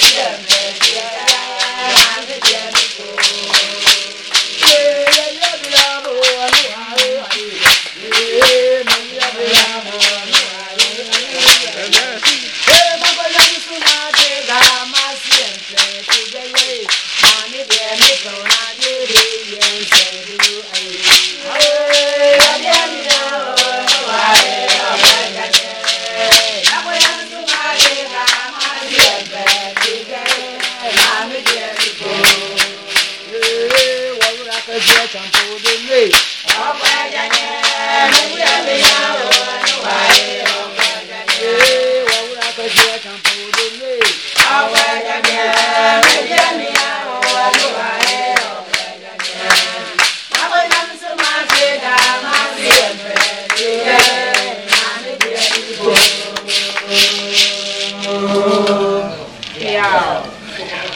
Yeah. ẹbí ọ̀sán tó tó Yeah.